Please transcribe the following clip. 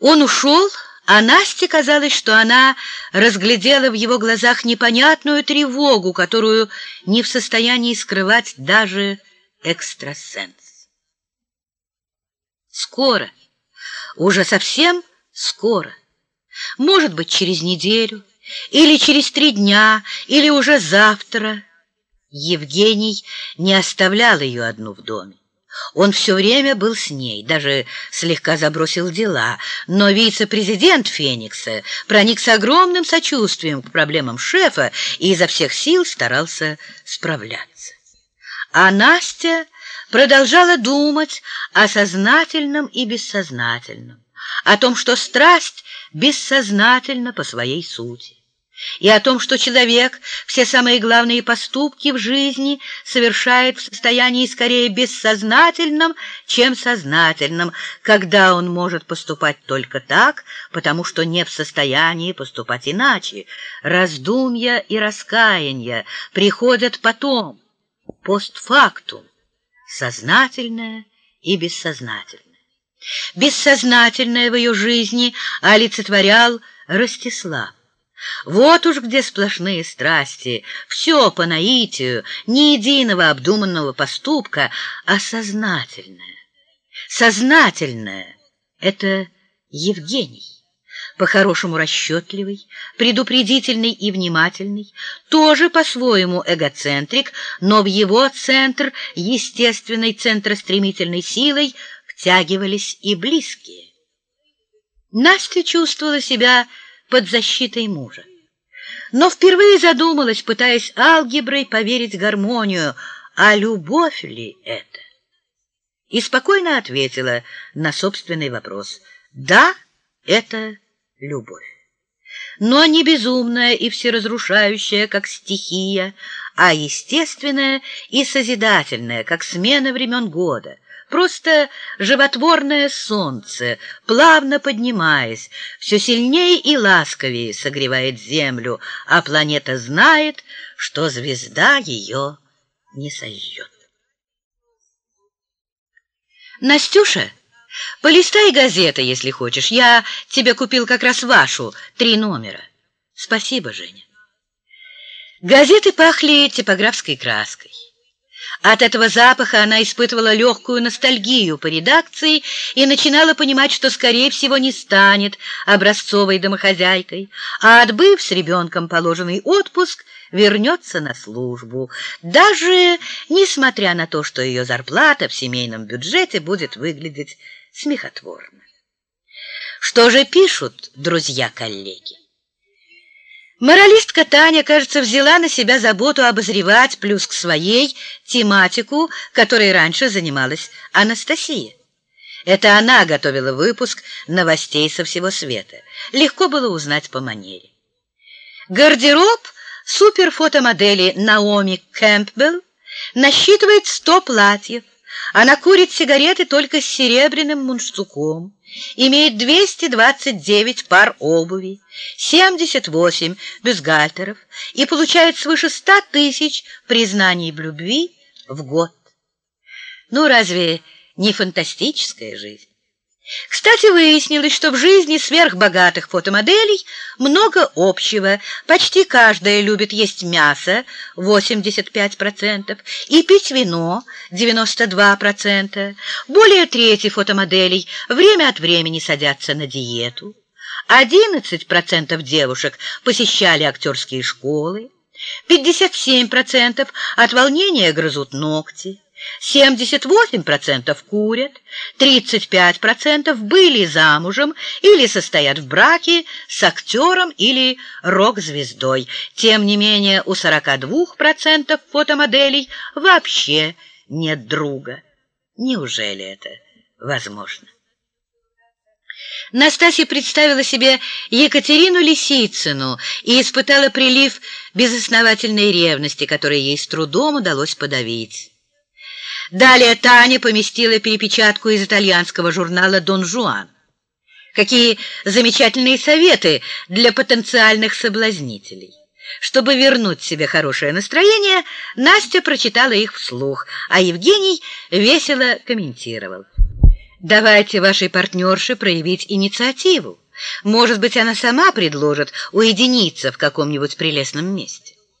Он ушел, а Насте казалось, что она разглядела в его глазах непонятную тревогу, которую не в состоянии скрывать даже экстрасенс. Скоро, уже совсем скоро, может быть, через неделю, или через три дня, или уже завтра, Евгений не оставлял ее одну в доме. Он все время был с ней, даже слегка забросил дела, но вице-президент Феникса проник с огромным сочувствием к проблемам шефа и изо всех сил старался справляться. А Настя продолжала думать о сознательном и бессознательном, о том, что страсть бессознательна по своей сути и о том, что человек все самые главные поступки в жизни совершает в состоянии скорее бессознательном, чем сознательном, когда он может поступать только так, потому что не в состоянии поступать иначе. Раздумья и раскаяния приходят потом, постфактум, сознательное и бессознательное. Бессознательное в ее жизни олицетворял Ростислав. Вот уж где сплошные страсти, все по наитию, ни единого обдуманного поступка, а сознательное. Сознательное — это Евгений, по-хорошему расчетливый, предупредительный и внимательный, тоже по-своему эгоцентрик, но в его центр естественной центростремительной силой втягивались и близкие. Настя чувствовала себя под защитой мужа. Но впервые задумалась, пытаясь алгеброй поверить гармонию, а любовь ли это? И спокойно ответила на собственный вопрос. Да, это любовь. Но не безумная и всеразрушающая, как стихия, а естественная и созидательная, как смена времен года — Просто животворное солнце, плавно поднимаясь, все сильнее и ласковее согревает землю, а планета знает, что звезда ее не сожжет. Настюша, полистай газеты, если хочешь. Я тебе купил как раз вашу, три номера. Спасибо, Женя. Газеты пахли типографской краской. От этого запаха она испытывала легкую ностальгию по редакции и начинала понимать, что, скорее всего, не станет образцовой домохозяйкой, а, отбыв с ребенком положенный отпуск, вернется на службу, даже несмотря на то, что ее зарплата в семейном бюджете будет выглядеть смехотворно. Что же пишут друзья-коллеги? Моралистка Таня, кажется, взяла на себя заботу обозревать плюс к своей тематику, которой раньше занималась Анастасия. Это она готовила выпуск новостей со всего света. Легко было узнать по манере. Гардероб суперфотомодели Наоми Кэмпбелл насчитывает 100 платьев. Она курит сигареты только с серебряным мундштуком имеет 229 пар обуви, 78 бюстгальтеров и получает свыше 100 тысяч признаний в любви в год. Ну, разве не фантастическая жизнь? Кстати, выяснилось, что в жизни сверхбогатых фотомоделей много общего. Почти каждая любит есть мясо 85% и пить вино 92%. Более трети фотомоделей время от времени садятся на диету. 11% девушек посещали актерские школы. 57% от волнения грызут ногти. 78% курят, 35% были замужем или состоят в браке с актером или рок-звездой. Тем не менее, у 42% фотомоделей вообще нет друга. Неужели это возможно? Настасья представила себе Екатерину Лисицыну и испытала прилив безосновательной ревности, который ей с трудом удалось подавить. Далее Таня поместила перепечатку из итальянского журнала «Дон Жуан». Какие замечательные советы для потенциальных соблазнителей. Чтобы вернуть себе хорошее настроение, Настя прочитала их вслух, а Евгений весело комментировал. Давайте вашей партнерше проявить инициативу. Может быть, она сама предложит уединиться в каком-нибудь прелестном месте.